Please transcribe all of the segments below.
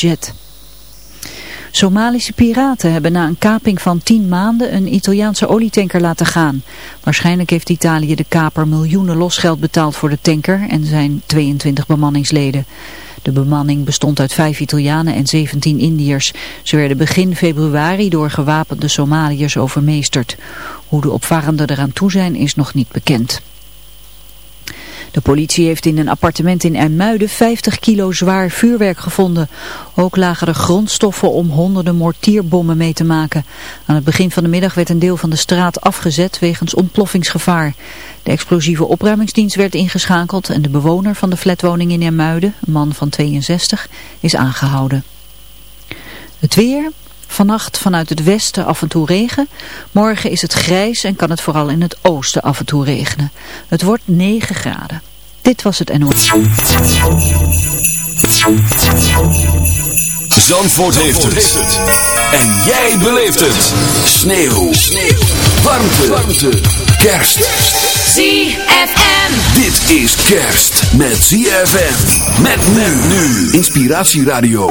jet. Somalische piraten hebben na een kaping van 10 maanden een Italiaanse olietanker laten gaan. Waarschijnlijk heeft Italië de kaper miljoenen losgeld betaald voor de tanker en zijn 22 bemanningsleden. De bemanning bestond uit 5 Italianen en 17 Indiërs. Ze werden begin februari door gewapende Somaliërs overmeesterd. Hoe de opvarenden eraan toe zijn is nog niet bekend. De politie heeft in een appartement in IJmuiden 50 kilo zwaar vuurwerk gevonden. Ook lagen er grondstoffen om honderden mortierbommen mee te maken. Aan het begin van de middag werd een deel van de straat afgezet wegens ontploffingsgevaar. De explosieve opruimingsdienst werd ingeschakeld en de bewoner van de flatwoning in IJmuiden, een man van 62, is aangehouden. Het weer, Vannacht vanuit het westen af en toe regen. Morgen is het grijs en kan het vooral in het oosten af en toe regenen. Het wordt 9 graden. Dit was het NOS. Zandvoort, heeft, het. En jij beleeft het. Sneeuw. Sneeuw. Warmte. Warmte. Kerst. ZFM. Dit is kerst met ZFM. Met men nu. Inspiratieradio.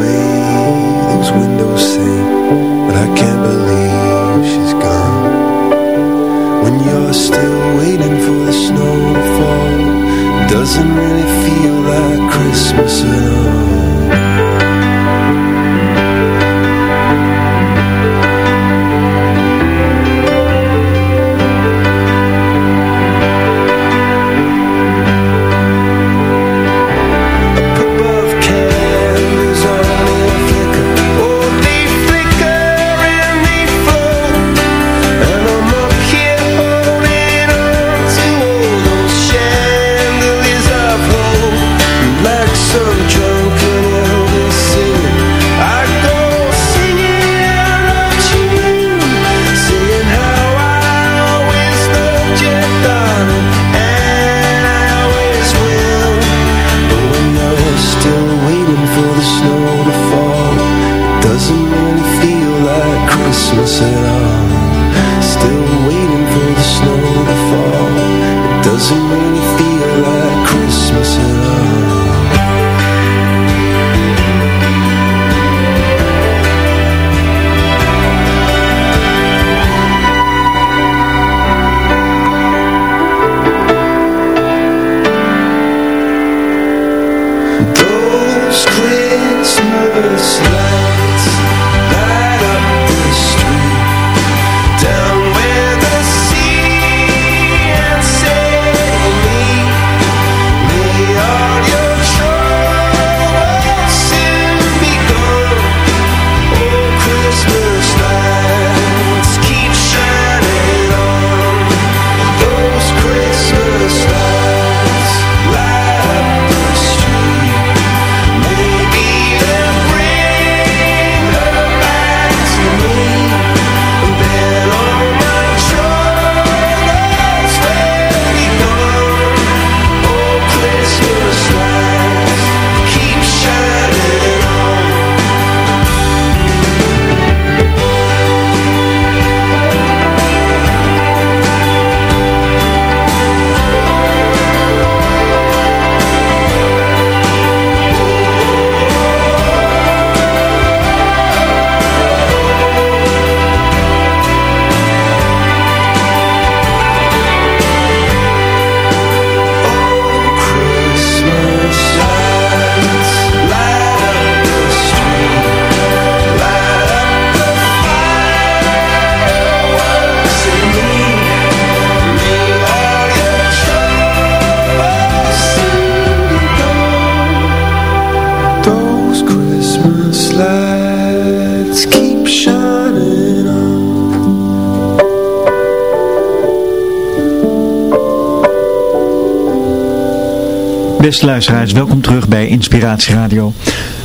Beste luisteraars, welkom terug bij Inspiratie Radio.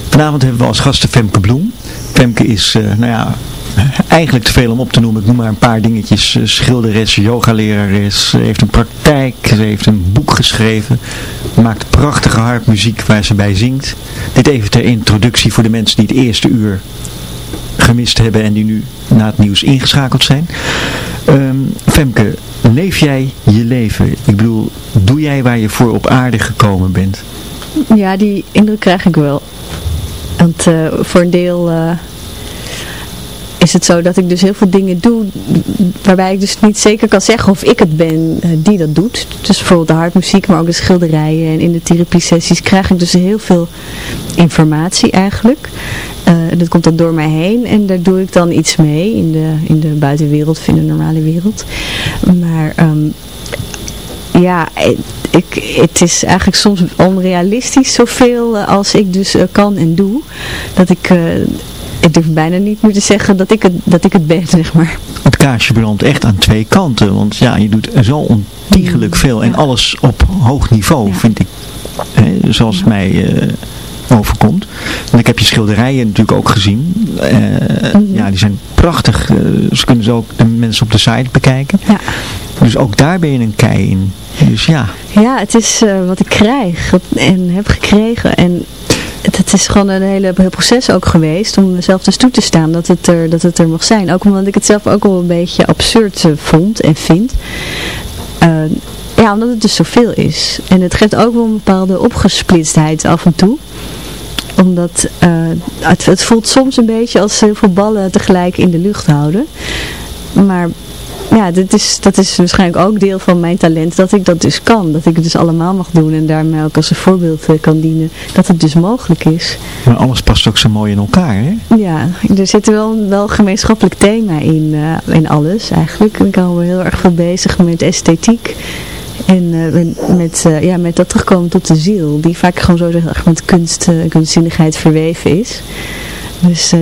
Vanavond hebben we als gasten Femke Bloem. Femke is, uh, nou ja, eigenlijk te veel om op te noemen. Ik noem maar een paar dingetjes. Uh, schilderes, yogalerares, ze heeft een praktijk, ze heeft een boek geschreven. Maakt prachtige harpmuziek waar ze bij zingt. Dit even ter introductie voor de mensen die het eerste uur gemist hebben en die nu na het nieuws ingeschakeld zijn. Um, Femke, leef jij je leven? Ik bedoel, doe jij waar je voor op aarde gekomen bent? Ja, die indruk krijg ik wel. Want uh, voor een deel uh, is het zo dat ik dus heel veel dingen doe waarbij ik dus niet zeker kan zeggen of ik het ben uh, die dat doet. Dus bijvoorbeeld de hartmuziek, maar ook de schilderijen en in de therapiesessies krijg ik dus heel veel informatie eigenlijk. Dat komt dan door mij heen en daar doe ik dan iets mee in de, in de buitenwereld in de normale wereld. Maar um, ja, ik, het is eigenlijk soms onrealistisch zoveel als ik dus uh, kan en doe. Dat ik, uh, ik durf bijna niet meer te zeggen dat ik het, dat ik het ben, zeg maar. Het kaarsje brandt echt aan twee kanten. Want ja, je doet zo ontiegelijk veel. En alles op hoog niveau, ja. vind ik. Hè, zoals mij... Uh, overkomt. Want ik heb je schilderijen natuurlijk ook gezien. Uh, mm -hmm. Ja, die zijn prachtig. Uh, ze kunnen ze ook de mensen op de site bekijken. Ja. Dus ook daar ben je een kei in. Dus ja. Ja, het is uh, wat ik krijg en heb gekregen. En het, het, is gewoon een hele heel proces ook geweest om mezelf dus toe te staan dat het, er, dat het er mag zijn. Ook omdat ik het zelf ook wel een beetje absurd vond en vind. ja, omdat het dus zoveel is. En het geeft ook wel een bepaalde opgesplitstheid af en toe omdat uh, het, het, voelt soms een beetje als heel veel ballen tegelijk in de lucht houden. Maar ja, dit is, dat is waarschijnlijk ook deel van mijn talent, dat ik dat dus kan. Dat ik het dus allemaal mag doen en daarmee ook als een voorbeeld uh, kan dienen. Dat het dus mogelijk is. Maar alles past ook zo mooi in elkaar, hè? Ja, er zit wel wel gemeenschappelijk thema in, uh, in alles eigenlijk. Ik hou me heel erg veel bezig met esthetiek. En uh, met, uh, ja, met dat terugkomen tot de ziel, die vaak gewoon zo erg met kunst, uh, kunstzinnigheid verweven is. Dus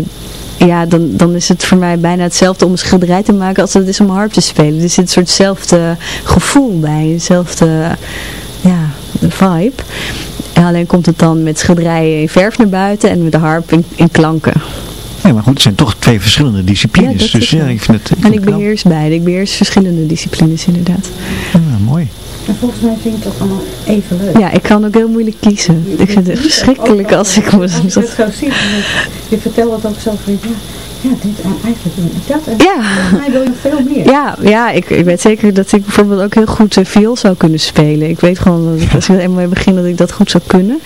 ja, dan, dan is het voor mij bijna hetzelfde om een schilderij te maken als het is om harp te spelen. Er zit een soortzelfde gevoel bij, hetzelfde ja, vibe. En alleen komt het dan met schilderijen in verf naar buiten en met de harp in klanken. Ja, maar goed, het zijn toch twee verschillende disciplines. Ja, dus ja, ik vind het, ik en ik beheers beide. Ik beheers verschillende disciplines inderdaad. Ja, mooi. En volgens mij vind ik het allemaal even leuk. Ja, ik kan ook heel moeilijk kiezen. Ik vind het verschrikkelijk als ik... Als je het zo ziet, je vertelt het ook zo van, ja, ja, en eigenlijk doe ik dat. En ja. mij wil je veel meer. Ja, ja ik, ik weet zeker dat ik bijvoorbeeld ook heel goed uh, viool zou kunnen spelen. Ik weet gewoon dat ik, als ik er eenmaal mee begin dat ik dat goed zou kunnen.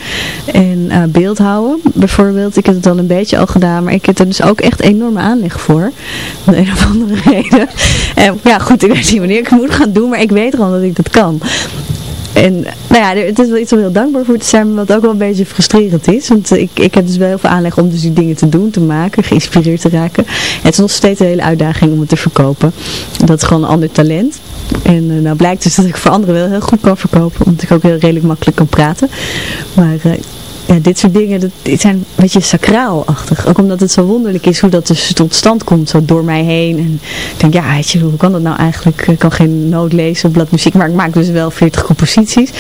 En uh, beeldhouden bijvoorbeeld. Ik heb het al een beetje al gedaan, maar ik heb er dus ook echt enorme aanleg voor. Om een of andere reden. En ja, goed, ik weet niet wanneer ik het moet gaan doen, maar ik weet gewoon dat ik dat kan. En nou ja, het is wel iets om heel dankbaar voor te zijn, wat ook wel een beetje frustrerend is. Want ik, ik heb dus wel heel veel aanleg om dus die dingen te doen, te maken, geïnspireerd te raken. En het is nog steeds een hele uitdaging om het te verkopen. Dat is gewoon een ander talent. En uh, nou blijkt dus dat ik voor anderen wel heel goed kan verkopen, omdat ik ook heel redelijk makkelijk kan praten. Maar uh, ja, dit soort dingen, dat, dit zijn een beetje sacraalachtig. Ook omdat het zo wonderlijk is hoe dat dus tot stand komt, zo door mij heen. En ik denk, ja, weet je, hoe kan dat nou eigenlijk? Ik kan geen noot lezen, blad muziek, maar ik maak dus wel 40 composities.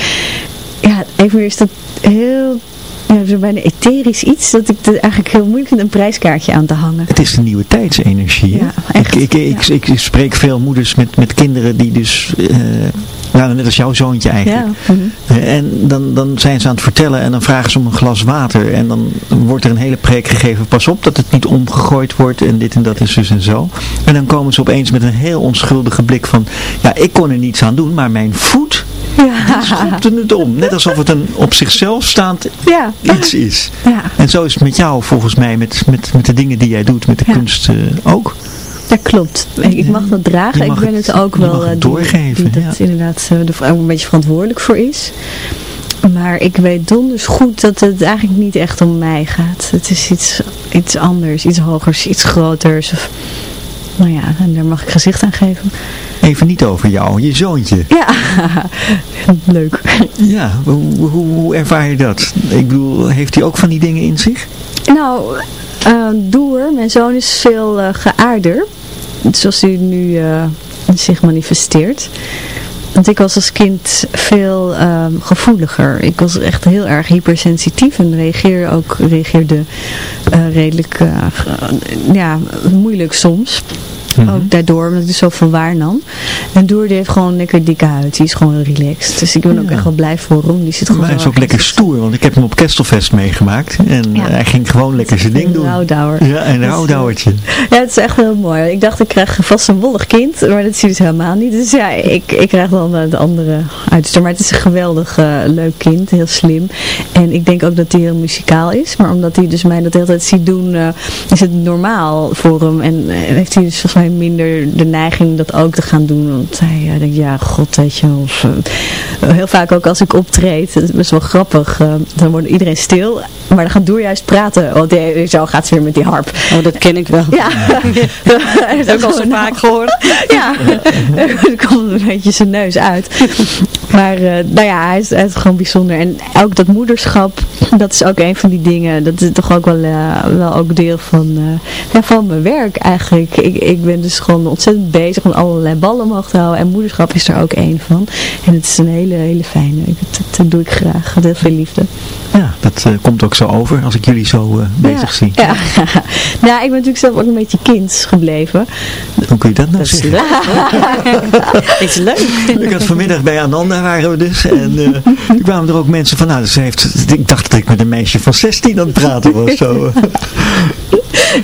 Ja, evenweer is dat heel ja, zo bijna etherisch iets dat ik het eigenlijk heel moeilijk vind een prijskaartje aan te hangen. Het is de nieuwe tijdsenergie. Ja, echt. Ik, ik, ja. ik, ik, spreek veel moeders met, met kinderen die dus, uh, nou, net als jouw zoontje eigenlijk. Ja. Mm -hmm. En dan, dan zijn ze aan het vertellen en dan vragen ze om een glas water. En dan wordt er een hele preek gegeven, pas op dat het niet omgegooid wordt en dit en dat is dus en zo. En dan komen ze opeens met een heel onschuldige blik van, ja ik kon er niets aan doen, maar mijn voet... Ja. Schopte het om. Net alsof het een op zichzelf staand ja. iets is. Ja. En zo is het met jou volgens mij, met, met, met de dingen die jij doet, met de Ja. kunst uh, ook. Dat klopt. Ik mag dat dragen. Ik ben het- het ook wel het eh, die- doorgeven, Die, dat inderdaad eh, er ook een beetje verantwoordelijk voor is. Maar ik weet donders goed dat het eigenlijk niet echt om mij gaat. Het is iets, iets anders, iets hogers, iets groters. Of, nou ja, en daar mag ik gezicht aan geven. Even niet over jou, je zoontje. Ja, leuk. Ja, hoe, ervaar je dat? Ik bedoel, heeft hij ook van die dingen in zich? Nou, uh, Doer, mijn zoon is veel uh, geaarder. Zoals hij nu uh, zich manifesteert. Want ik was als kind veel ehm, gevoeliger. Ik was echt heel erg hypersensitief en reageerde ook reageerde eh, redelijk eh, ja, moeilijk soms. Mhm. Ook daardoor, omdat ik dus zoveel waarnam. En Doer die heeft gewoon lekker dikke huid. Die is gewoon relaxed. Dus ik ben ook echt wel blij voor hem. Die zit gewoon Maar hij is zo ook lekker stoer, want ik heb hem op Kestelfest meegemaakt. En Ja. eh, hij ging gewoon lekker zijn ding Een doen. rouwdouwer. Ja, een rouwdouwertje. Ja, het is echt heel mooi. Ik dacht, ik krijg vast een wollig kind, maar dat zie je dus helemaal niet. Dus ja, ik, ik krijg dan de andere uiterste. Maar het is een geweldig eh, leuk kind, heel slim. En ik denk ook dat hij heel muzikaal is. Maar omdat hij dus mij dat de hele tijd ziet doen, eh, is het normaal voor hem. En heeft hij dus volgens mij minder de neiging dat ook te gaan doen. Want hij eh, denkt, ja, god, weet je. wel, Of, eh, heel vaak ook als ik optreed, dat is best wel grappig. eh, dan wordt iedereen stil. Maar dan gaat Doer juist praten. Want die, zo gaat ze weer met die harp. Oh, dat ken ik wel. Ja, dat heb ik al zo vaak gehoord. Ja, er komt een beetje zijn neus uit. Maar nou ja, hij is, hij is gewoon bijzonder. En ook dat moederschap, dat is ook een van die dingen. Dat is toch ook wel, wel ook deel van, ja, van mijn werk eigenlijk. Ik, ik ben dus gewoon ontzettend bezig om allerlei ballen omhoog te houden. En moederschap is er ook één van. En het is een hele, hele fijne. Dat, dat doe ik graag. Met heel veel liefde. Ja, dat eh, komt ook zo over als ik jullie zo eh, bezig ja. zie. Ja. nou, ik ben natuurlijk zelf ook een beetje kind gebleven. Hoe kun je dat nou Dat zeggen? is leuk. Ik had vanmiddag bij Ananda waren we dus en eh toen kwamen er ook mensen van, nou, ze heeft, ik dacht dat ik met een meisje van 16 aan het praten was. Zo.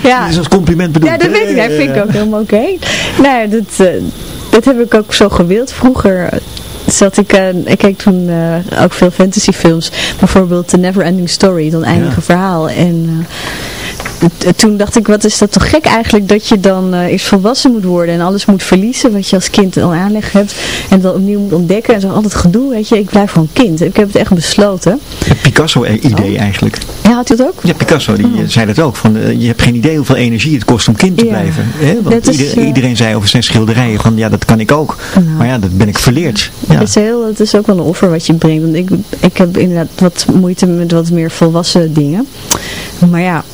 Ja. Dat is als compliment bedoeld. Ja, dat weet ik. Dat vind ik ook helemaal oké. Nou dat, eh, dat heb ik ook zo gewild. Vroeger zat ik, eh, ik keek toen eh, ook veel fantasyfilms. Bijvoorbeeld The Never Ending Story, dan eindige Ja. verhaal. En toen dacht ik, wat is dat toch gek eigenlijk dat je dan eh, eerst volwassen moet worden en alles moet verliezen wat je als kind al aanleg hebt. En dan opnieuw moet ontdekken en zo altijd gedoe, weet je. Ik blijf gewoon kind. Ik heb het echt besloten. Het Picasso-idee Oh. eigenlijk. Ja, had u het ook? Ja, Picasso die eh, zei dat ook. Van, eh, je hebt geen idee hoeveel energie het kost om kind te Ja. blijven. Hè? Want Dat is, ieder- eh, iedereen zei over zijn schilderijen van ja, dat kan ik ook. Nou. Maar ja, dat ben ik verleerd. Ja. Het, is heel, het is ook wel een offer wat je brengt. Want ik, ik heb inderdaad wat moeite met wat meer volwassen dingen. Maar ja,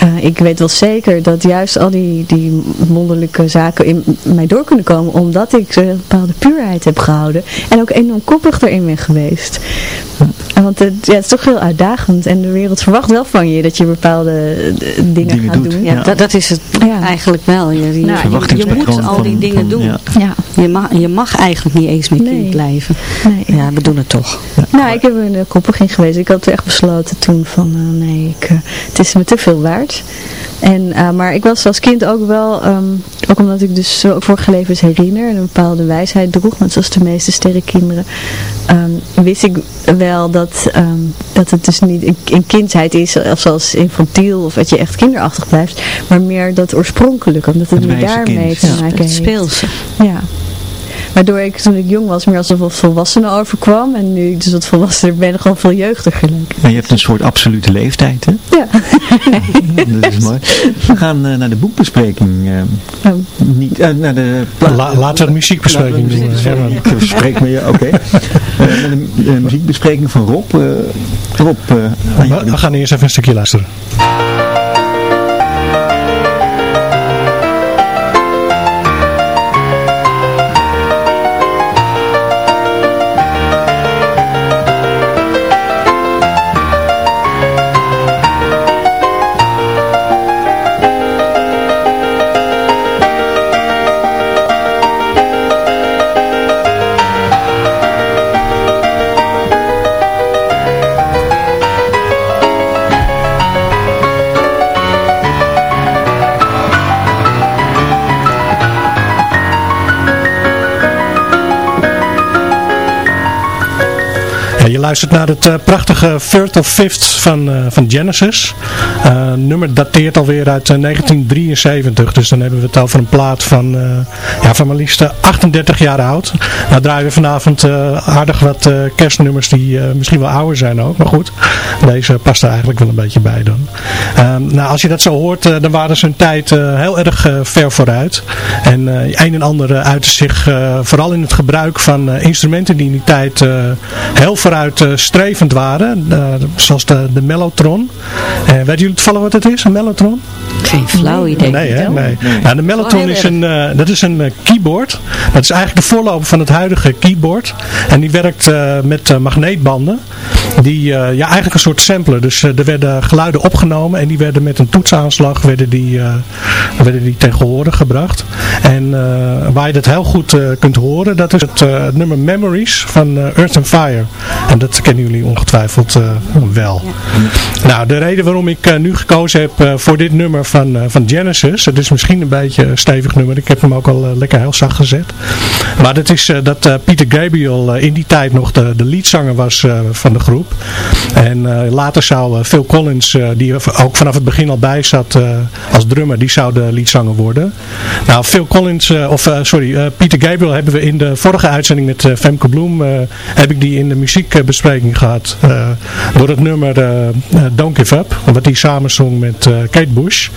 eh, ik weet wel zeker dat juist al die, die wonderlijke zaken in mij door kunnen komen. Omdat ik een bepaalde puurheid heb gehouden. En ook enorm koppig erin ben geweest. En Want het, ja, het is toch heel uitdagend. En de wereld verwacht wel van je dat je bepaalde eh, dingen, Dingen gaat doet, doen. Ja, Ja. dat, dat is het Ja. eigenlijk wel. Je, je, Nou, je- moet al van- die dingen van- doen. ja. Ja, Je, mag, je mag eigenlijk niet eens meer Nee. kind blijven. nee. Ja, we doen het toch. Nou, ik heb er een koppig in geweest. Ik had echt besloten toen van, eh, nee, ik, eh, het is me te veel waard. En, eh, maar ik was als kind ook wel, ehm, ook omdat ik dus zo vorige levens herinner en een bepaalde wijsheid droeg, net zoals de meeste sterrenkinderen, ehm, wist ik wel dat, ehm, dat het dus niet een, een kindheid is, of zoals infantiel, of dat je echt kinderachtig blijft, maar meer dat oorspronkelijke, omdat het wijze daarmee kind, te ja. maken Het heeft. speelse. Ja. Waardoor ik toen ik jong was meer als een wat volwassene overkwam. En nu ik dus wat volwassener ben, gewoon veel jeugdiger lijk. Maar je hebt een soort absolute leeftijd, hè? Ja. dat is mooi. We gaan eh, naar de boekbespreking. eh, Oh. niet, eh, naar de pla- La- laten we een muziekbespreking doen, muziekbespreking- Spreek me, ja, oké. Naar de, de muziekbespreking van Rob. eh, Rob, eh, We, we gaan eerst even een stukje luisteren. Luistert naar het eh, prachtige Third of Fifth van, eh, van Genesis. Eh, nummer dateert alweer uit eh, 1973. Dus dan hebben we het over een plaat van, eh, ja, van maar liefst eh, 38 jaar oud. Nou draaien we vanavond eh, aardig wat eh, kerstnummers die eh, misschien wel ouder zijn ook. Maar goed, deze past er eigenlijk wel een beetje bij dan. Ehm, nou, als je dat zo hoort, eh, dan waren ze een tijd eh, heel erg eh, ver vooruit. En eh, een en ander uh, uitte zich eh, vooral in het gebruik van eh, instrumenten die in die tijd eh, heel vooruitstrevend waren. eh, zoals de, de mellotron. Eh, werden jullie jullie toevallig wat het is? Een mellotron? Geen flauw idee. Nee, hè? Nee. Nou, de mellotron is een, eh, dat is een eh, keyboard. Dat is eigenlijk de voorloper van het huidige keyboard. En die werkt eh, met magneetbanden. Die, ja, eigenlijk een soort sampler. Dus er werden geluiden opgenomen en die werden met een toetsaanslag werden die, werden die tegen gebracht. En waar je dat heel goed kunt horen, dat is het nummer Memories van Earth and Fire. En dat kennen jullie ongetwijfeld wel. Nou, de reden waarom ik nu gekozen heb voor dit nummer van, uh, van Genesis. Het is misschien een beetje een stevig nummer. Ik heb hem ook al uh, lekker heel zacht gezet. Maar dat is uh, dat Peter Gabriel in die tijd nog de, de leadzanger was van de groep. En later zou Phil Collins, die er ook vanaf het begin al bij zat als drummer, die zou de leadzanger worden. Nou, Phil Collins, of sorry, Peter Gabriel hebben we in de vorige uitzending met Femke Bloem, heb ik die in de muziekbespreking gehad. door het nummer Don't Give Up, wat hij samen zong met Kate Bush.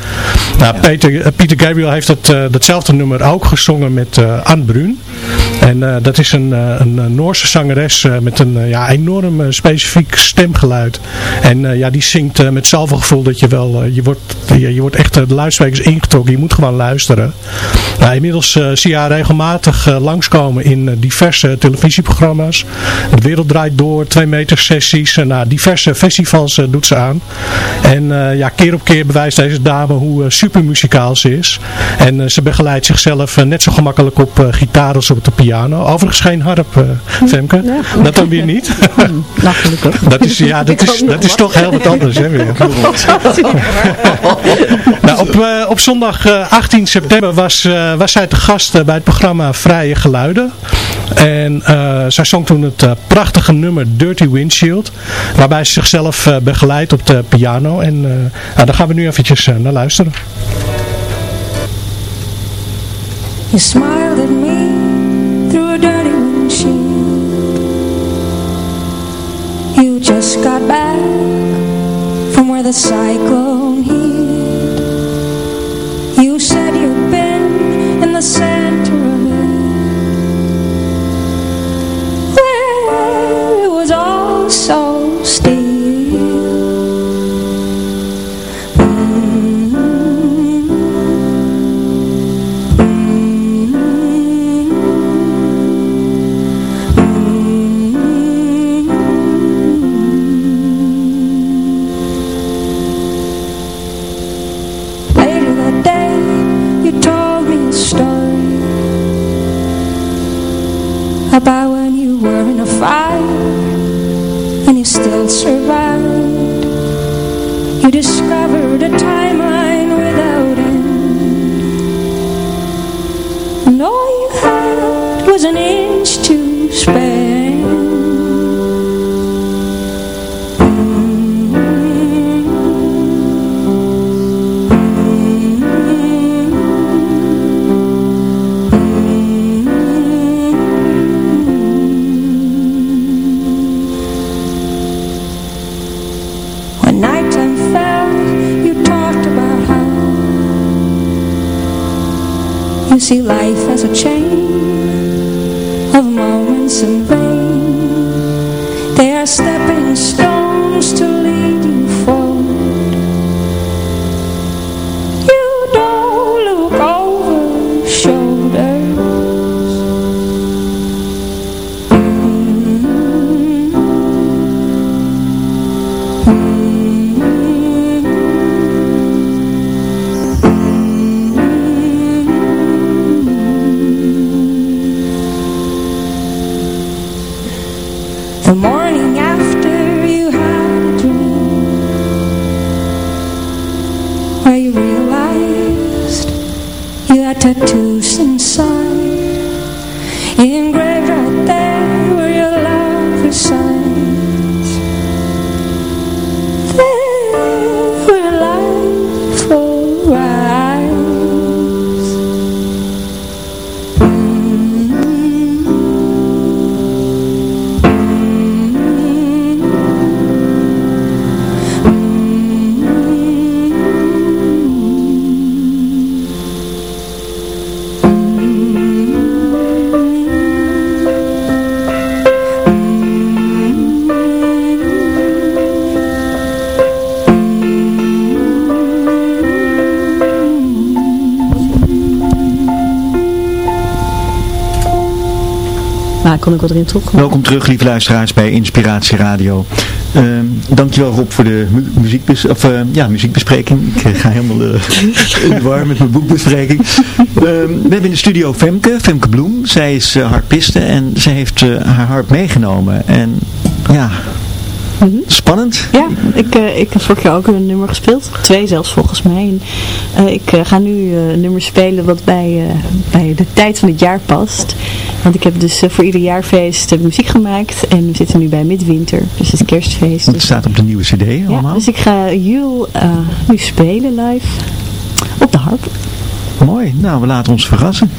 Nou, Peter, Peter Gabriel heeft het, datzelfde nummer ook gezongen met Anne Brun. En uh, dat is een, een Noorse zangeres met een ja, enorm specifiek stemgeluid. En ja, die zingt met zoveel gevoel dat je wel, je, wordt, je, wordt echt de luidsprekers ingetrokken. Je moet gewoon luisteren. Nou, inmiddels zie je haar regelmatig langskomen in diverse televisieprogramma's. De wereld draait door, twee meter sessies. Nou, diverse festivals doet ze aan. En ja, keer op keer bewijst deze dame hoe uh, super ze is. En ze begeleidt zichzelf net zo gemakkelijk op gitaar als op de piano. Overigens geen harp, Femke. Ja, dat dan weer niet. nou, gelukkig. Dat is, ja, dat is, dat is toch heel wat anders. Hè, weer. nou, op, op zondag 18 september was, was zij te gast bij het programma Vrije Geluiden. En zij zong toen het prachtige nummer Dirty Windshield. Waarbij ze zichzelf begeleidt op de piano. En nou, daar gaan we nu eventjes naar luisteren. You smiled at me just got back from where the cyclone hit. You said you've been in the center about when you were in a fire and you still survived. You discovered a timeline without end, and all you had was an inch see life as a chain of moments in vain. They are stepping Ik wat erin terug. Welkom terug, lieve luisteraars, bij Inspiratie Radio. Ehm, dankjewel Rob voor de mu muziekbes of, eh, ja, muziekbespreking. Ik eh, ga helemaal eh, in de war met mijn boekbespreking. Ehm, we hebben in de studio Femke, Femke Bloem. Zij is uh, harpiste en ze heeft eh, haar harp meegenomen. En ja, spannend. Ja, ik, eh, ik heb vorig jaar ook een nummer gespeeld. Twee zelfs volgens mij. En, eh, ik eh, ga nu eh, een nummer spelen wat bij, eh, bij de tijd van het jaar past. Want ik heb dus eh, voor ieder jaarfeest eh, muziek gemaakt. En we zitten nu bij midwinter. Dus het kerstfeest. Het Dus, staat op de nieuwe cd ja, allemaal. dus ik ga Jul eh, nu spelen live. Op de harp. Mooi, nou we laten ons verrassen.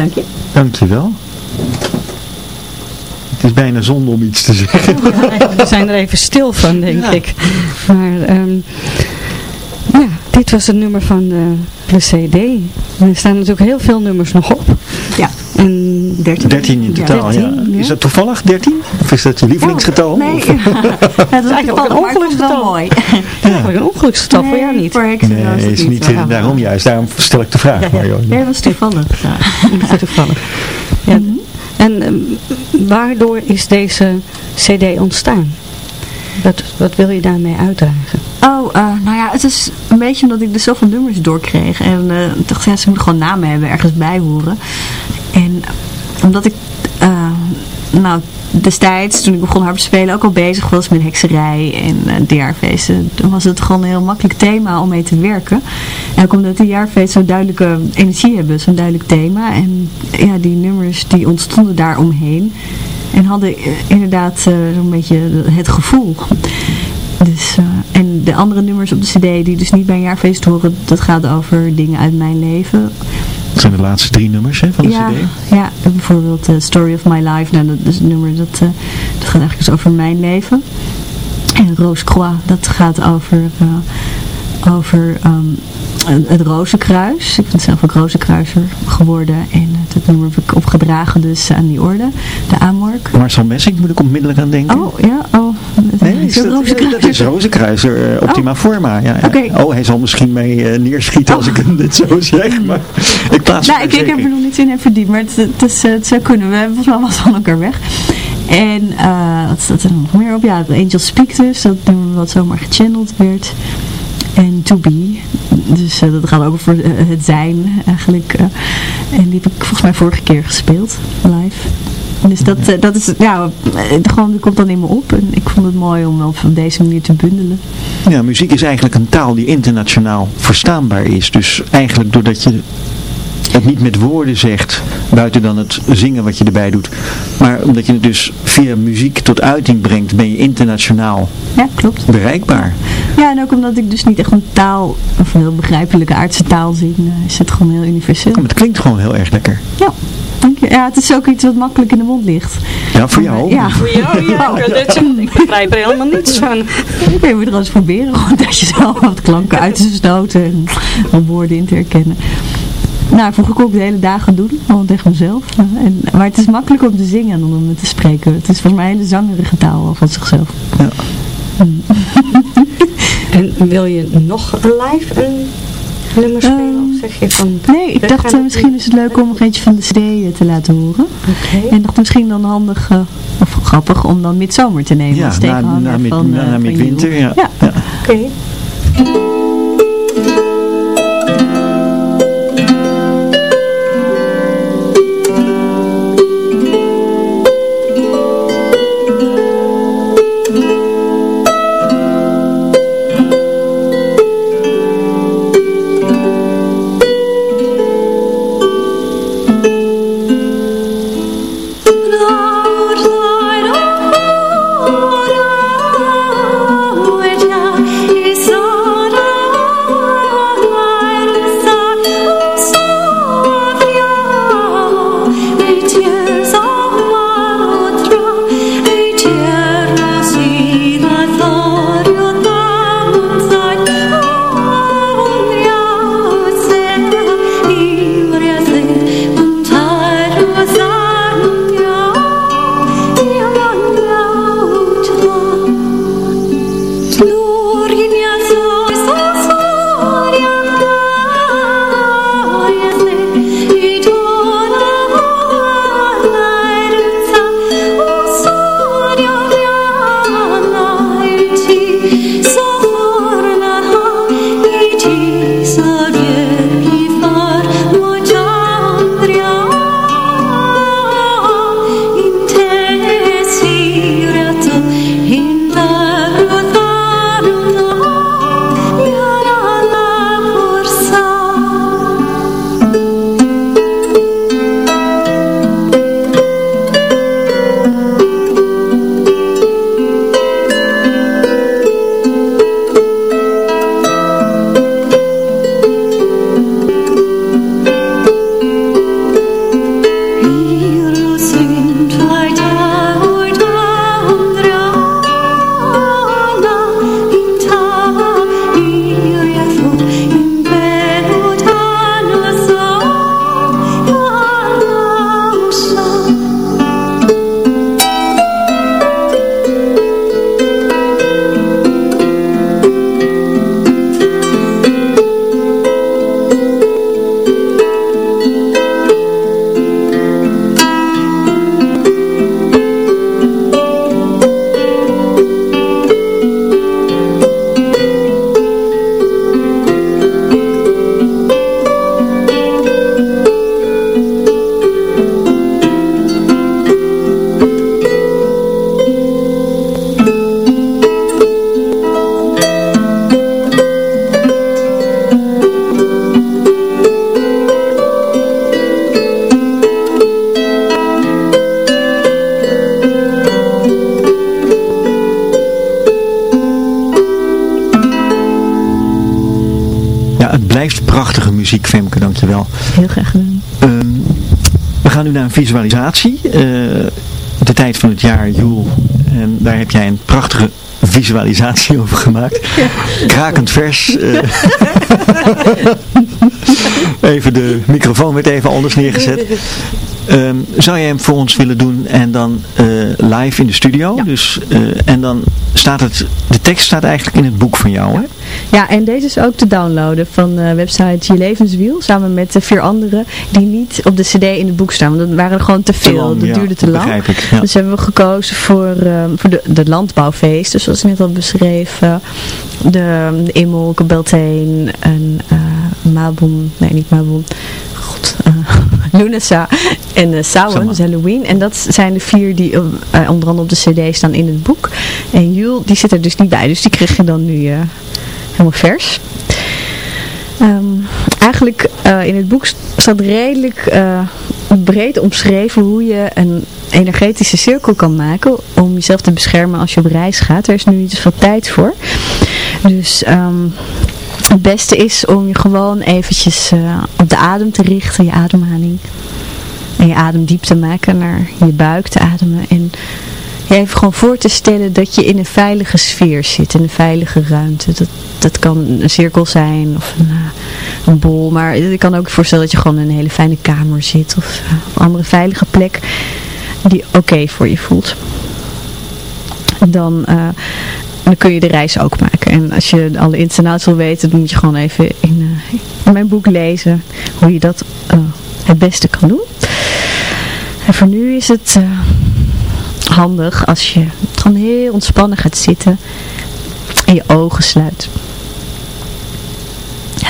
Dank je. Dankjewel. Het is bijna zonde om iets te zeggen. We zijn er even stil van, denk ik. Maar ehm, ja, dit was het nummer van de, de CD. Er staan natuurlijk heel veel nummers nog op. Ja. En 13. 13 in totaal, ja. 13, ja. Is dat toevallig 13? Of is dat je lievelingsgetal? Nee, ja, dat is eigenlijk een ongeluksgetal. mooi. eigenlijk een ongeluksgetal voor jou niet. Voor heksen Nee, het is niet, eh, daarom juist. Daarom stel ik de vraag. Maar, joh. Ja, dat was toevallig. Ja. Ja, toevallig. Ja. En ehm, waardoor is deze cd ontstaan? Wat, wat wil je daarmee uitdragen? Oh, eh, nou ja, het is een beetje omdat ik dus zoveel nummers doorkreeg. En eh, ik dacht, ja, ze moeten gewoon namen hebben, ergens bij horen. En omdat ik, eh, nou, destijds, toen ik begon harp te spelen, ook al bezig was met hekserij en uh, de jaarfeesten, toen was het gewoon een heel makkelijk thema om mee te werken. En ook omdat de jaarfeesten zo'n duidelijke energie hebben, zo'n duidelijk thema. En ja, die nummers die ontstonden daar omheen. En hadden eh, inderdaad eh, zo'n beetje het gevoel. Dus, eh, en de andere nummers op de cd die dus niet bij een jaarfeest horen, dat gaat over dingen uit mijn leven. Dat zijn de laatste drie nummers hè, van de ja, cd. ja, bijvoorbeeld uh, Story of My Life, nou, dat is een nummer dat, uh, dat gaat eigenlijk dus over mijn leven. En Rose Croix, dat gaat over, uh, over um, het Rozenkruis. Ik ben zelf ook Rozenkruiser geworden en dat nummer heb ik opgedragen dus aan die orde, de Amork. Marcel Messing moet ik onmiddellijk aan denken. Oh, ja, oh. Nee, is dat, dat is Rozenkruiser, uh, Optima oh. Forma. Ja, ja. Okay. Oh, hij zal misschien mee uh, neerschieten als oh. ik hem dit zo zeg, maar ik plaats nou, ik, ik heb er nog niet in in verdiept, maar het, het, is, het zou kunnen. We hebben volgens mij wat van elkaar weg. En uh, wat staat er nog meer op? Ja, Angel Speak dus, dat nummer wat zomaar gechanneld werd. En To Be, dus uh, dat gaat ook over uh, het zijn eigenlijk. Uh, en die heb ik volgens mij vorige keer gespeeld, live. Dus dat, eh, dat is, ja, eh, gewoon, dat komt dan in me op. En ik vond het mooi om wel op deze manier te bundelen. Ja, muziek is eigenlijk een taal die internationaal verstaanbaar is. Dus eigenlijk doordat je het niet met woorden zegt, buiten dan het zingen wat je erbij doet. Maar omdat je het dus via muziek tot uiting brengt, ben je internationaal Ja, klopt. bereikbaar. Ja, en ook omdat ik dus niet echt een taal, of een heel begrijpelijke aardse taal zing, eh, is het gewoon heel universeel. Maar het klinkt gewoon heel erg lekker. Ja, dank je. Ja, het is ook iets wat makkelijk in de mond ligt. Ja, voor jou. Ja. Voor jou, ja. dit- Ik begrijp er helemaal niets van. Je moet er eens proberen, gewoon dat je zelf wat klanken uit te stoten en om woorden in te herkennen. Nou, ook de hele dagen doen, gewoon tegen mezelf. Eh, En, maar het is makkelijker om te zingen dan om het te spreken. Het is volgens mij een hele zangerige taal al van zichzelf. En wil je nog live een nummer spelen? Ehm, of zeg je van... Nee, ik dacht eh, misschien is het leuk om nog eentje van de CD te laten horen. Oké. En dacht misschien dan handig, eh, of grappig, om dan midzomer te nemen Ja, als na, na, mid- van, na, eh, na van midwinter. Ja. Ja. Ja. Oké. Ja, muziek, Femke, dankjewel. Heel graag gedaan. Ehm, we gaan nu naar een visualisatie. Eh, de tijd van het jaar, Joel. En daar heb jij een prachtige visualisatie over gemaakt. Krakend vers. eh. even de microfoon werd even anders neergezet. Ehm, zou jij hem voor ons willen doen en dan eh, live in de studio? Dus, eh, en dan staat het, de tekst staat eigenlijk in het boek van jou, hè? Ja, en deze is ook te downloaden van de website Je Levenswiel, samen met de vier anderen die niet op de cd in het boek staan, want dat waren er gewoon te veel, lang, dat ja, duurde te dat lang. begrijp ik, ja. Dus hebben we gekozen voor, ehm, voor de, de landbouwfeesten, zoals ik net al beschreef, eh, de, de Immel, Belteen en eh Mabon, nee niet Mabon, god, eh, Lunasa en uh, Samhain, dus Halloween. En dat zijn de vier die uh, onder andere op de cd staan in het boek. En Jul, die zit er dus niet bij, dus die krijg je dan nu uh, helemaal vers. Um, eigenlijk uh, in het boek staat redelijk uh, breed omschreven hoe je een energetische cirkel kan maken om jezelf te beschermen als je op reis gaat. Er is nu niet zoveel tijd voor. Dus um, het beste is om je gewoon eventjes uh, op de adem te richten, je ademhaling. En je adem diep te maken naar je buik te ademen. En je even gewoon voor te stellen dat je in een veilige sfeer zit, in een veilige ruimte. Dat, dat kan een cirkel zijn of een, uh, een bol, maar ik kan ook voorstellen dat je gewoon in een hele fijne kamer zit of op een andere veilige plek die oké voor je voelt. Dan, uh, dan kun je de reis ook maken. En als je alle outs wil weten, dan moet je gewoon even in mijn boek lezen hoe je dat het beste kan doen. En voor nu is het handig als je gewoon heel ontspannen gaat zitten en je ogen sluit.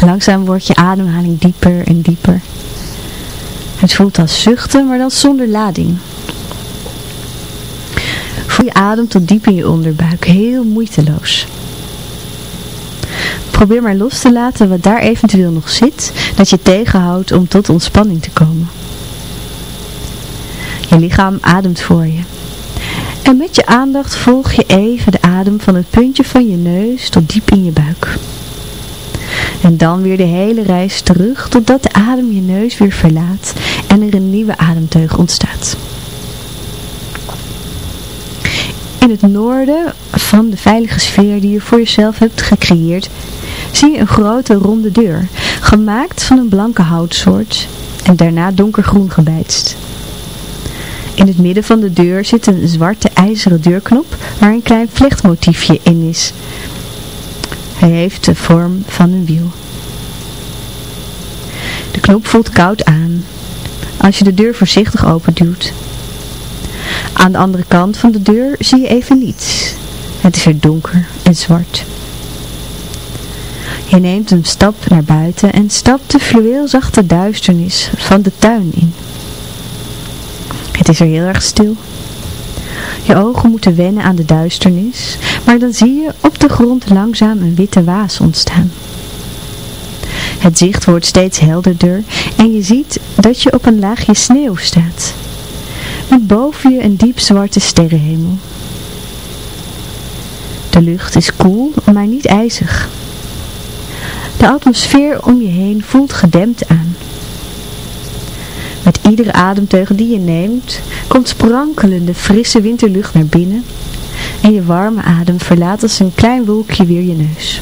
En langzaam wordt je ademhaling dieper en dieper. Het voelt als zuchten, maar dan zonder lading. Voel je adem tot diep in je onderbuik, heel moeiteloos. Probeer maar los te laten wat daar eventueel nog zit, dat je tegenhoudt om tot ontspanning te komen. Je lichaam ademt voor je. En met je aandacht volg je even de adem van het puntje van je neus tot diep in je buik. En dan weer de hele reis terug totdat de adem je neus weer verlaat en er een nieuwe ademteug ontstaat. In het noorden van de veilige sfeer die je voor jezelf hebt gecreëerd, zie je een grote ronde deur, gemaakt van een blanke houtsoort en daarna donkergroen gebijtst. In het midden van de deur zit een zwarte ijzeren deurknop waar een klein vlechtmotiefje in is. Hij heeft de vorm van een wiel. De knop voelt koud aan als je de deur voorzichtig openduwt. Aan de andere kant van de deur zie je even niets. Het is er donker en zwart. Je neemt een stap naar buiten en stapt de fluweelzachte duisternis van de tuin in. Het is er heel erg stil. Je ogen moeten wennen aan de duisternis, maar dan zie je op de grond langzaam een witte waas ontstaan. Het zicht wordt steeds helderder en je ziet dat je op een laagje sneeuw staat. Met boven je een diep zwarte sterrenhemel. De lucht is koel, maar niet ijzig. De atmosfeer om je heen voelt gedempt aan. Met iedere ademteug die je neemt, komt sprankelende frisse winterlucht naar binnen en je warme adem verlaat als een klein wolkje weer je neus.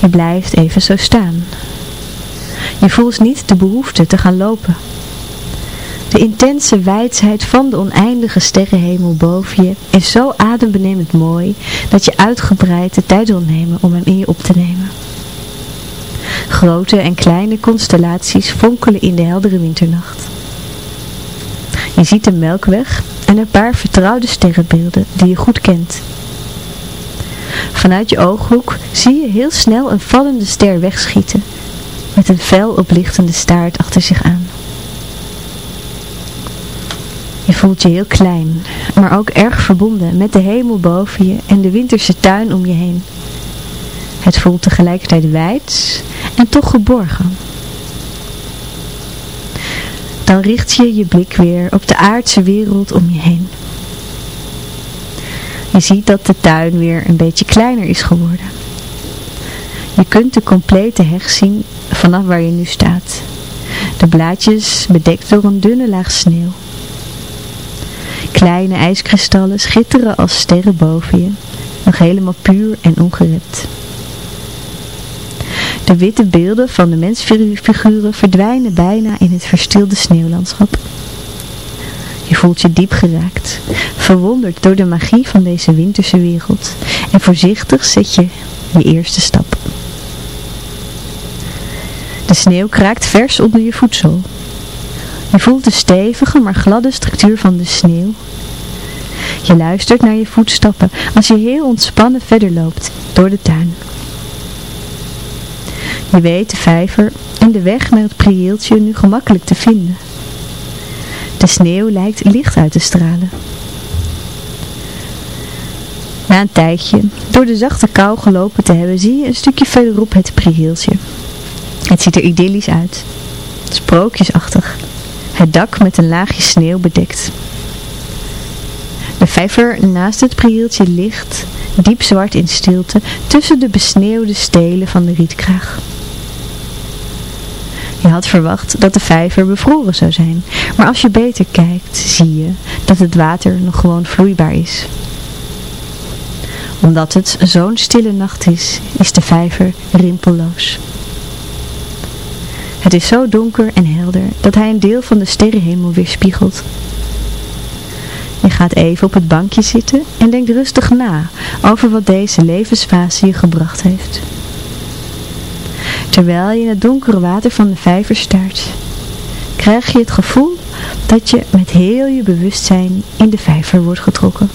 Je blijft even zo staan. Je voelt niet de behoefte te gaan lopen. De intense wijsheid van de oneindige sterrenhemel boven je is zo adembenemend mooi dat je uitgebreid de tijd wil nemen om hem in je op te nemen. Grote en kleine constellaties fonkelen in de heldere winternacht. Je ziet de melkweg en een paar vertrouwde sterrenbeelden die je goed kent. Vanuit je ooghoek zie je heel snel een vallende ster wegschieten, met een fel oplichtende staart achter zich aan. Je voelt je heel klein, maar ook erg verbonden met de hemel boven je en de winterse tuin om je heen. Het voelt tegelijkertijd wijd en toch geborgen. Dan richt je je blik weer op de aardse wereld om je heen. Je ziet dat de tuin weer een beetje kleiner is geworden. Je kunt de complete heg zien vanaf waar je nu staat. De blaadjes bedekt door een dunne laag sneeuw. Kleine ijskristallen schitteren als sterren boven je, nog helemaal puur en ongerept. De witte beelden van de mensfiguren verdwijnen bijna in het verstilde sneeuwlandschap. Je voelt je diep geraakt, verwonderd door de magie van deze winterse wereld en voorzichtig zet je je eerste stap. De sneeuw kraakt vers onder je voedsel. Je voelt de stevige maar gladde structuur van de sneeuw. Je luistert naar je voetstappen als je heel ontspannen verder loopt door de tuin. Je weet de vijver en de weg naar het prieeltje nu gemakkelijk te vinden. De sneeuw lijkt licht uit te stralen. Na een tijdje, door de zachte kou gelopen te hebben, zie je een stukje verderop het prieeltje. Het ziet er idyllisch uit. Sprookjesachtig. Het dak met een laagje sneeuw bedekt. De vijver naast het prieeltje ligt, diep zwart in stilte, tussen de besneeuwde stelen van de rietkraag. Je had verwacht dat de vijver bevroren zou zijn, maar als je beter kijkt, zie je dat het water nog gewoon vloeibaar is. Omdat het zo'n stille nacht is, is de vijver rimpelloos. Het is zo donker en helder dat hij een deel van de sterrenhemel weerspiegelt. Je gaat even op het bankje zitten en denkt rustig na over wat deze levensfase je gebracht heeft. Terwijl je in het donkere water van de vijver staart, krijg je het gevoel dat je met heel je bewustzijn in de vijver wordt getrokken.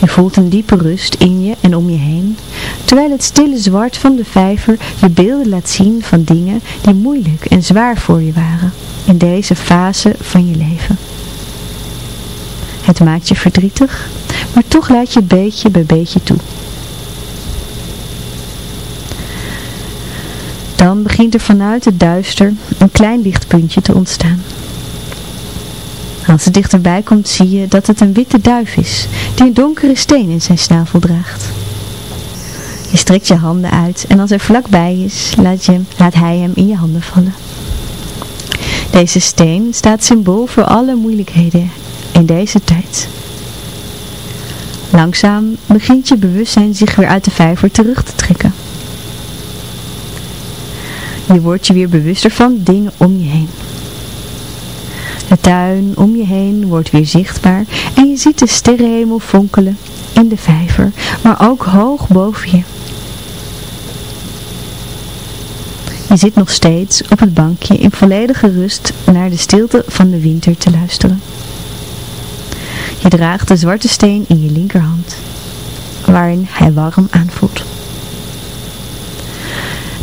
Je voelt een diepe rust in je en om je heen, terwijl het stille zwart van de vijver je beelden laat zien van dingen die moeilijk en zwaar voor je waren in deze fase van je leven. Het maakt je verdrietig, maar toch laat je beetje bij beetje toe. Dan begint er vanuit het duister een klein lichtpuntje te ontstaan. Als het dichterbij komt zie je dat het een witte duif is, die een donkere steen in zijn snavel draagt. Je strekt je handen uit en als hij vlakbij is, laat, je laat hij hem in je handen vallen. Deze steen staat symbool voor alle moeilijkheden in deze tijd. Langzaam begint je bewustzijn zich weer uit de vijver terug te trekken. Je wordt je weer bewuster van dingen om je heen. De tuin om je heen wordt weer zichtbaar en je ziet de sterrenhemel fonkelen in de vijver, maar ook hoog boven je. Je zit nog steeds op het bankje in volledige rust naar de stilte van de winter te luisteren. Je draagt de zwarte steen in je linkerhand, waarin hij warm aanvoelt.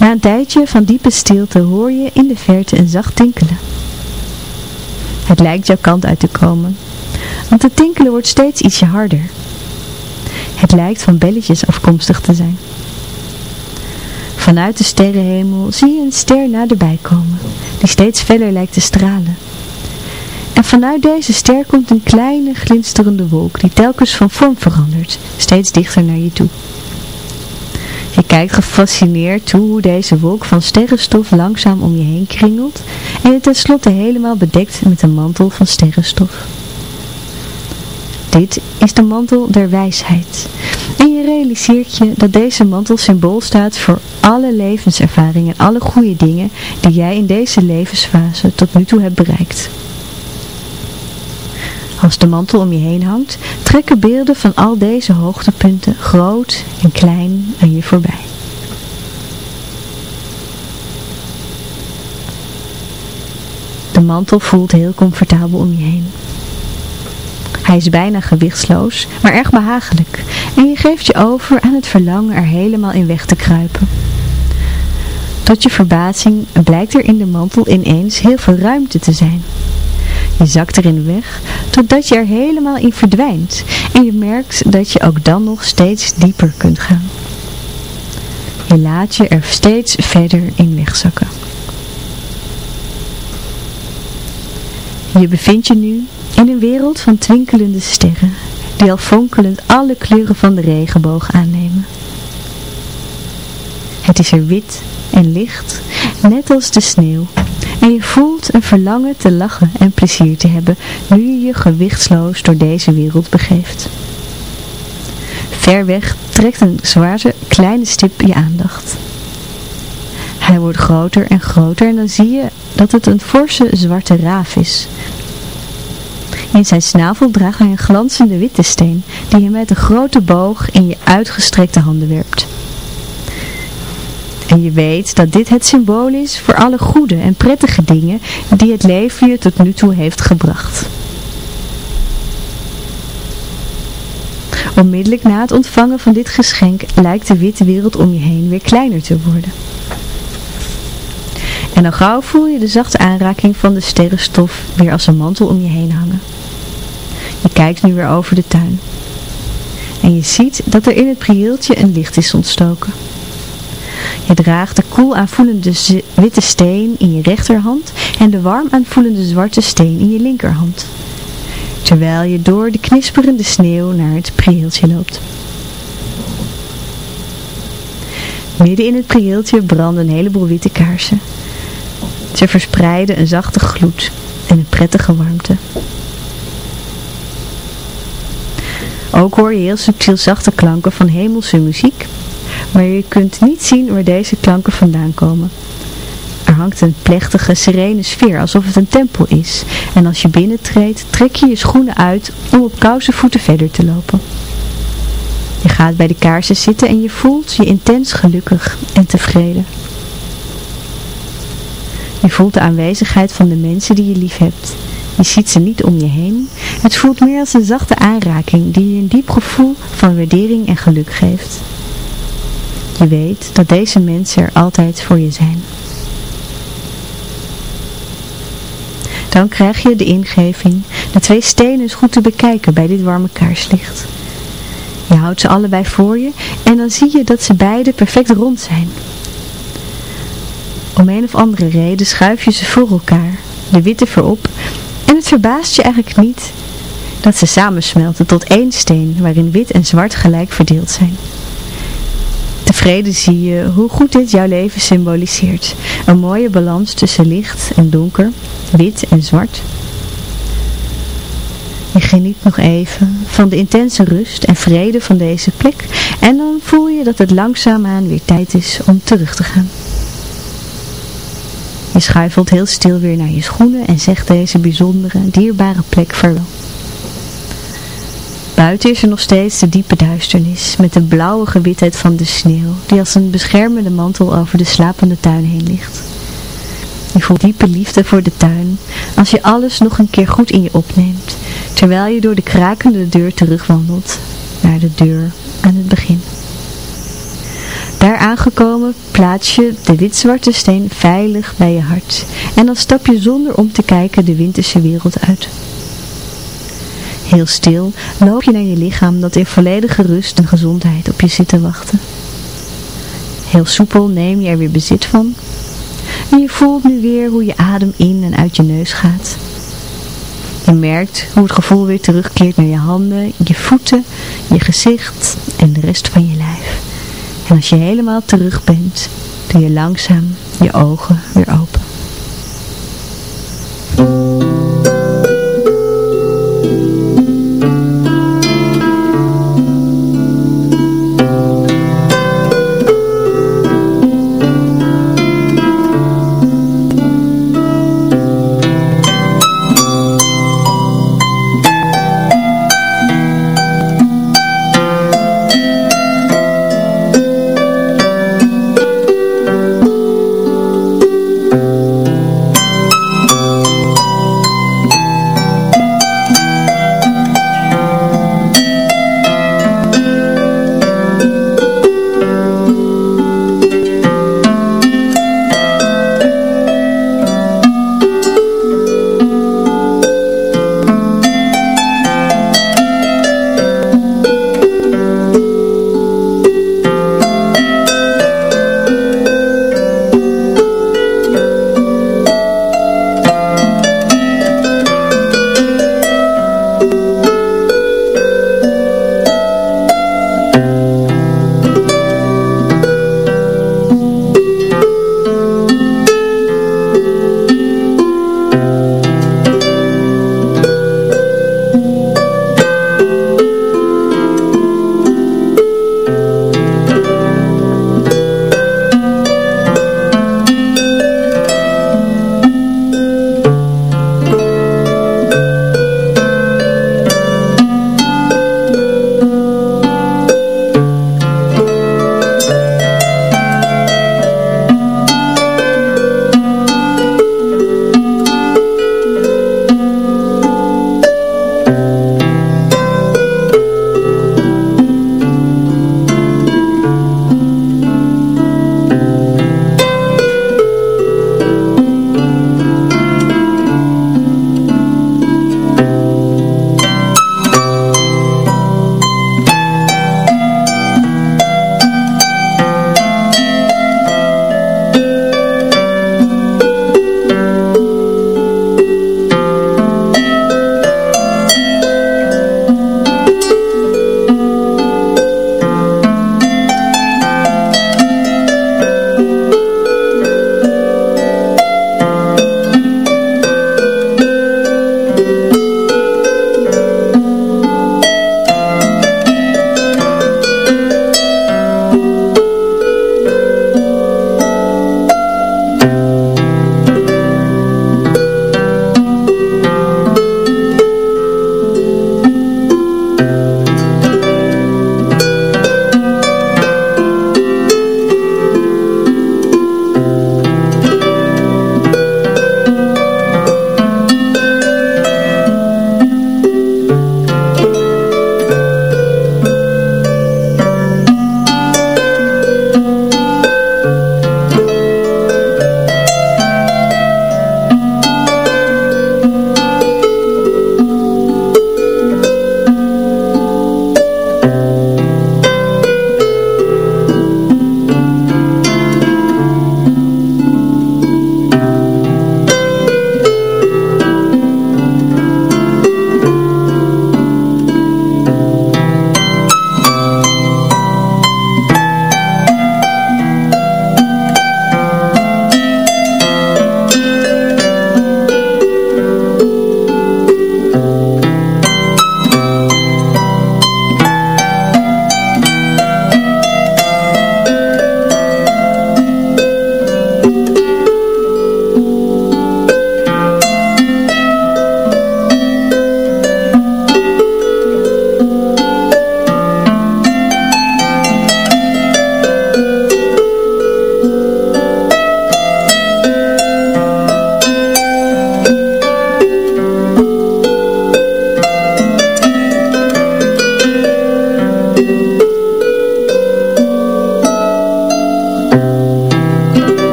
Na een tijdje van diepe stilte hoor je in de verte een zacht tinkelen. Het lijkt jouw kant uit te komen, want het tinkelen wordt steeds ietsje harder. Het lijkt van belletjes afkomstig te zijn. Vanuit de sterrenhemel zie je een ster naderbij komen, die steeds feller lijkt te stralen. En vanuit deze ster komt een kleine glinsterende wolk die telkens van vorm verandert, steeds dichter naar je toe. Je kijkt gefascineerd toe hoe deze wolk van sterrenstof langzaam om je heen kringelt en je tenslotte helemaal bedekt met een mantel van sterrenstof. Dit is de mantel der wijsheid. En je realiseert je dat deze mantel symbool staat voor alle levenservaringen en alle goede dingen die jij in deze levensfase tot nu toe hebt bereikt. Als de mantel om je heen hangt, trekken beelden van al deze hoogtepunten, groot en klein, aan je voorbij. De mantel voelt heel comfortabel om je heen. Hij is bijna gewichtsloos, maar erg behagelijk en je geeft je over aan het verlangen er helemaal in weg te kruipen. Tot je verbazing blijkt er in de mantel ineens heel veel ruimte te zijn. Je zakt erin weg, totdat je er helemaal in verdwijnt en je merkt dat je ook dan nog steeds dieper kunt gaan. Je laat je er steeds verder in wegzakken. Je bevindt je nu in een wereld van twinkelende sterren, die al fonkelend alle kleuren van de regenboog aannemen. Het is er wit en licht, net als de sneeuw, en je voelt een verlangen te lachen en plezier te hebben, nu je je gewichtsloos door deze wereld begeeft. Ver weg trekt een zwarte kleine stip je aandacht. Hij wordt groter en groter en dan zie je dat het een forse zwarte raaf is. In zijn snavel draagt hij een glanzende witte steen, die je met een grote boog in je uitgestrekte handen werpt. En je weet dat dit het symbool is voor alle goede en prettige dingen die het leven je tot nu toe heeft gebracht. Onmiddellijk na het ontvangen van dit geschenk lijkt de witte wereld om je heen weer kleiner te worden. En al gauw voel je de zachte aanraking van de sterrenstof weer als een mantel om je heen hangen. Je kijkt nu weer over de tuin. En je ziet dat er in het prieeltje een licht is ontstoken. Je draagt de koel aanvoelende witte steen in je rechterhand en de warm aanvoelende zwarte steen in je linkerhand. Terwijl je door de knisperende sneeuw naar het prieeltje loopt. Midden in het prieeltje branden een heleboel witte kaarsen. Ze verspreiden een zachte gloed en een prettige warmte. Ook hoor je heel subtiel zachte klanken van hemelse muziek, maar je kunt niet zien waar deze klanken vandaan komen. Er hangt een plechtige, serene sfeer, alsof het een tempel is. En als je binnentreedt, trek je je schoenen uit om op koude voeten verder te lopen. Je gaat bij de kaarsen zitten en je voelt je intens gelukkig en tevreden. Je voelt de aanwezigheid van de mensen die je lief hebt. Je ziet ze niet om je heen. Het voelt meer als een zachte aanraking die je een diep gevoel van waardering en geluk geeft. Je weet dat deze mensen er altijd voor je zijn. Dan krijg je de ingeving de twee stenen eens goed te bekijken bij dit warme kaarslicht. Je houdt ze allebei voor je en dan zie je dat ze beide perfect rond zijn. Om een of andere reden schuif je ze voor elkaar, de witte voorop, en het verbaast je eigenlijk niet dat ze samensmelten tot één steen waarin wit en zwart gelijk verdeeld zijn. Tevreden zie je hoe goed dit jouw leven symboliseert. Een mooie balans tussen licht en donker, wit en zwart. Je geniet nog even van de intense rust en vrede van deze plek en dan voel je dat het langzaamaan weer tijd is om terug te gaan. Je schuifelt heel stil weer naar je schoenen en zegt deze bijzondere, dierbare plek vaarwel. Buiten is er nog steeds de diepe duisternis, met de blauwe gewitheid van de sneeuw, die als een beschermende mantel over de slapende tuin heen ligt. Je voelt diepe liefde voor de tuin, als je alles nog een keer goed in je opneemt, terwijl je door de krakende deur terugwandelt, naar de deur aan het begin. Daar aangekomen plaats je de wit-zwarte steen veilig bij je hart en dan stap je zonder om te kijken de winterse wereld uit. Heel stil loop je naar je lichaam dat in volledige rust en gezondheid op je zit te wachten. Heel soepel neem je er weer bezit van. En je voelt nu weer hoe je adem in en uit je neus gaat. Je merkt hoe het gevoel weer terugkeert naar je handen, je voeten, je gezicht en de rest van je lijf. En als je helemaal terug bent, doe je langzaam je ogen weer open.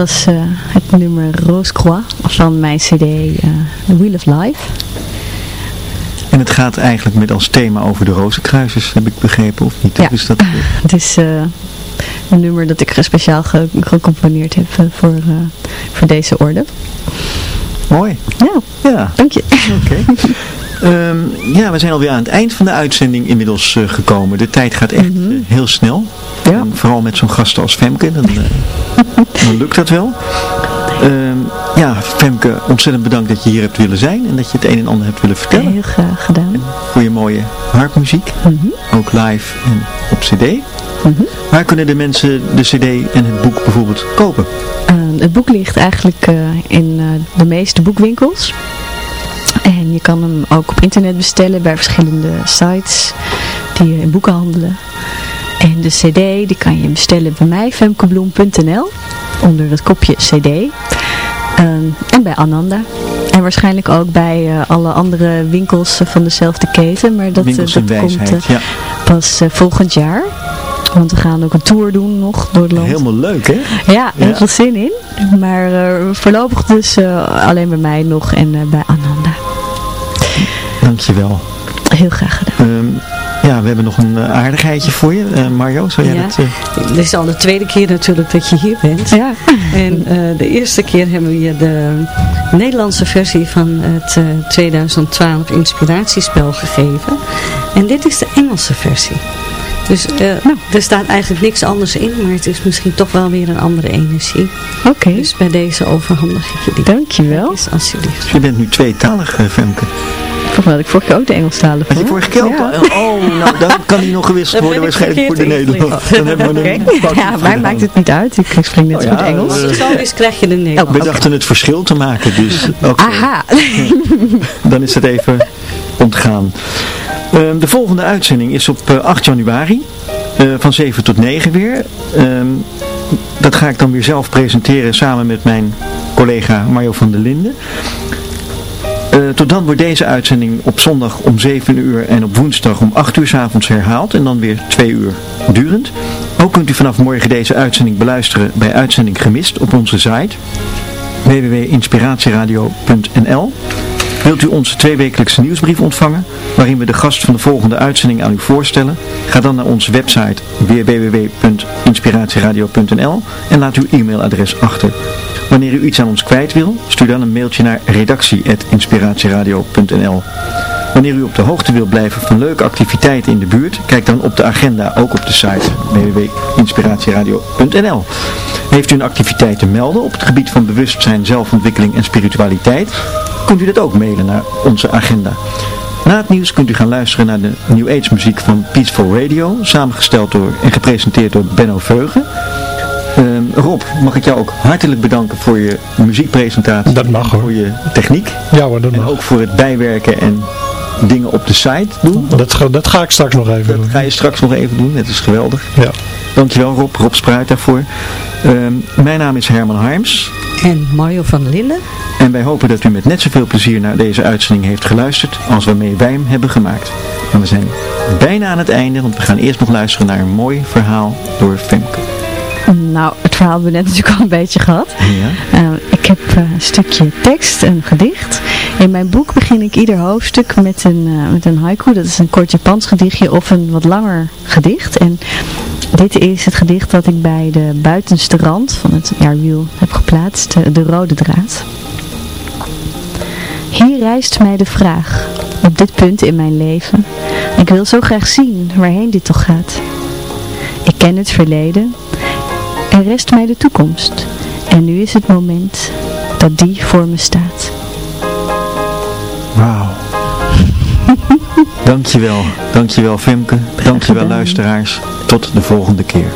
Was eh, het nummer Rose Croix van mijn cd eh, The Wheel of Life. En het gaat eigenlijk met als thema over de rozenkruisers, heb ik begrepen, of niet? Ja. Dat, Het is eh, een nummer dat ik speciaal ge gecomponeerd heb eh, voor, eh, voor deze orde. mooi. Ja, Ja, dank je. oké. Ehm, ja, we zijn alweer aan het eind van de uitzending inmiddels eh, gekomen. De tijd gaat echt Mhm. eh, heel snel. Ja. En vooral met zo'n gasten als Femke, dan, eh, dan lukt dat wel. Ehm, ja, Femke, ontzettend bedankt dat je hier hebt willen zijn en dat je het een en ander hebt willen vertellen. Heel graag gedaan. Voor je mooie harpmuziek, Mhm. ook live en op cd. Mhm. Waar kunnen de mensen de cd en het boek bijvoorbeeld kopen? Eh, het boek ligt eigenlijk in de meeste boekwinkels. En je kan hem ook op internet bestellen bij verschillende sites die in boeken handelen. En de cd die kan je bestellen bij mij, femkebloem.nl, onder het kopje cd. Ehm, en bij Ananda. En waarschijnlijk ook bij eh, alle andere winkels eh, van dezelfde keten. Maar dat, eh, dat komt wijsheid, eh, ja. pas eh, volgend jaar. Want we gaan ook een tour doen nog door het land. Helemaal leuk, hè? Ja, heel Ja. veel zin in. Maar eh, voorlopig dus eh, alleen bij mij nog en eh, bij Ananda. Dankjewel. Heel graag gedaan. Ehm, ja, we hebben nog een eh, aardigheidje voor je. Eh, Mario, zou jij Ja. dat... eh, Dit is al de tweede keer natuurlijk dat je hier bent. Ja. En eh, de eerste keer hebben we je de Nederlandse versie van het eh, 2012 inspiratiespel gegeven. En dit is de Engelse versie. Dus eh, nou, er staat eigenlijk niks anders in, maar het is misschien toch wel weer een andere energie. Oké, Dus bij deze overhandig ik je die. dankjewel. Is alsjeblieft. je bent nu tweetalig, Femke. Volgens mij had ik vorige keer ook de Engelstalige Had je voor. vorige keer ook Ja. Oh, nou, dan kan die nog gewisseld Dan worden waarschijnlijk voor de verkeerd Nederland. Dan hebben we een Ja, mij maakt het niet uit. Ik spring net Oh ja, goed Engels. eh, Als het zo is, krijg je de Nederland. We dachten het verschil te maken, dus Aha. dan is het even ontgaan. Ehm, de volgende uitzending is op eh, 8 januari, eh, van 7 tot 9 weer. Ehm, dat ga ik dan weer zelf presenteren samen met mijn collega Mario van der Linden. Eh, tot dan wordt deze uitzending op zondag om 7 uur en op woensdag om 8 uur 's avonds herhaald en dan weer 2 uur durend. Ook kunt u vanaf morgen deze uitzending beluisteren bij Uitzending Gemist op onze site www.inspiratieradio.nl Wilt u onze tweewekelijkse nieuwsbrief ontvangen, waarin we de gast van de volgende uitzending aan u voorstellen? Ga dan naar onze website www.inspiratieradio.nl en laat uw e-mailadres achter. Wanneer u iets aan ons kwijt wil, stuur dan een mailtje naar redactie.inspiratieradio.nl Wanneer u op de hoogte wilt blijven van leuke activiteiten in de buurt, kijk dan op de agenda ook op de site www.inspiratieradio.nl Heeft u een activiteit te melden op het gebied van bewustzijn, zelfontwikkeling en spiritualiteit, kunt u dat ook mailen naar onze agenda. Na het nieuws kunt u gaan luisteren naar de New Age muziek van Peaceful Radio, samengesteld door en gepresenteerd door Benno Veugen. Ehm, Rob, mag ik jou ook hartelijk bedanken voor je muziekpresentatie. Dat mag, hoor. Voor je techniek. Ja hoor, dat En mag. ook voor het bijwerken en dingen op de site doen. Dat, ga- dat ga ik straks nog even Dat doen. ga je straks nog even doen, dat is geweldig. Ja. Dankjewel Rob, Rob Spruit daarvoor. Ehm, mijn naam is Herman Harms En Mario van der Linden. en wij hopen dat u met net zoveel plezier naar deze uitzending heeft geluisterd als waarmee wij hem hebben gemaakt. Maar we zijn bijna aan het einde, want we gaan eerst nog luisteren naar een mooi verhaal door Femke. Nou, het verhaal hebben we net natuurlijk al een beetje gehad. Ja? Eh, ik heb eh, een stukje tekst, een gedicht. In mijn boek begin ik ieder hoofdstuk met een, eh, met een haiku. Dat is een kort Japans gedichtje of een wat langer gedicht. En dit is het gedicht dat ik bij de buitenste rand van het jaarwiel heb geplaatst. De, de rode draad. Hier rijst mij de vraag, op dit punt in mijn leven. Ik wil zo graag zien waarheen dit toch gaat. Ik ken het verleden, er rest mij de toekomst. En nu is het moment dat die voor me staat. Wauw. Dankjewel, dankjewel Femke, dankjewel luisteraars. Tot de volgende keer.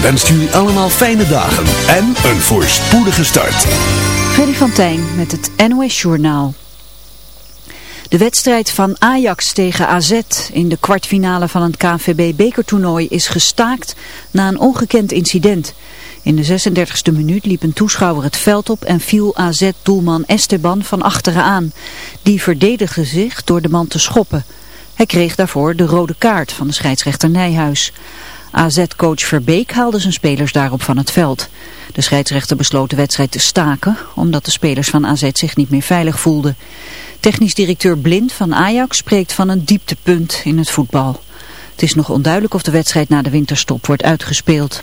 Wenst jullie allemaal fijne dagen en een voorspoedige start. Freddy van Tijn met het NOS Journaal. De wedstrijd van Ajax tegen AZ in de kwartfinale van het KNVB-bekertoernooi is gestaakt na een ongekend incident. In de 36e minuut liep een toeschouwer het veld op en viel AZ-doelman Esteban van achteren aan. Die verdedigde zich door de man te schoppen. Hij kreeg daarvoor de rode kaart van de scheidsrechter Nijhuis. AZ-coach Verbeek haalde zijn spelers daarop van het veld. De scheidsrechter besloot de wedstrijd te staken, omdat de spelers van AZ zich niet meer veilig voelden. Technisch directeur Blind van Ajax spreekt van een dieptepunt in het voetbal. Het is nog onduidelijk of de wedstrijd na de winterstop wordt uitgespeeld.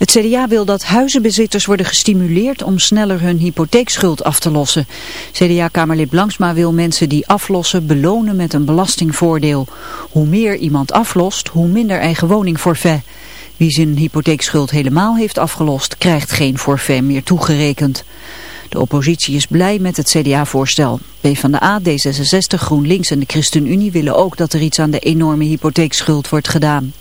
Het CDA wil dat huizenbezitters worden gestimuleerd om sneller hun hypotheekschuld af te lossen. CDA-kamerlid Blanksma wil mensen die aflossen belonen met een belastingvoordeel. Hoe meer iemand aflost, hoe minder eigen woningforfait. Wie zijn hypotheekschuld helemaal heeft afgelost, krijgt geen forfait meer toegerekend. De oppositie is blij met het CDA-voorstel. PvdA, D66, GroenLinks en de ChristenUnie willen ook dat er iets aan de enorme hypotheekschuld wordt gedaan.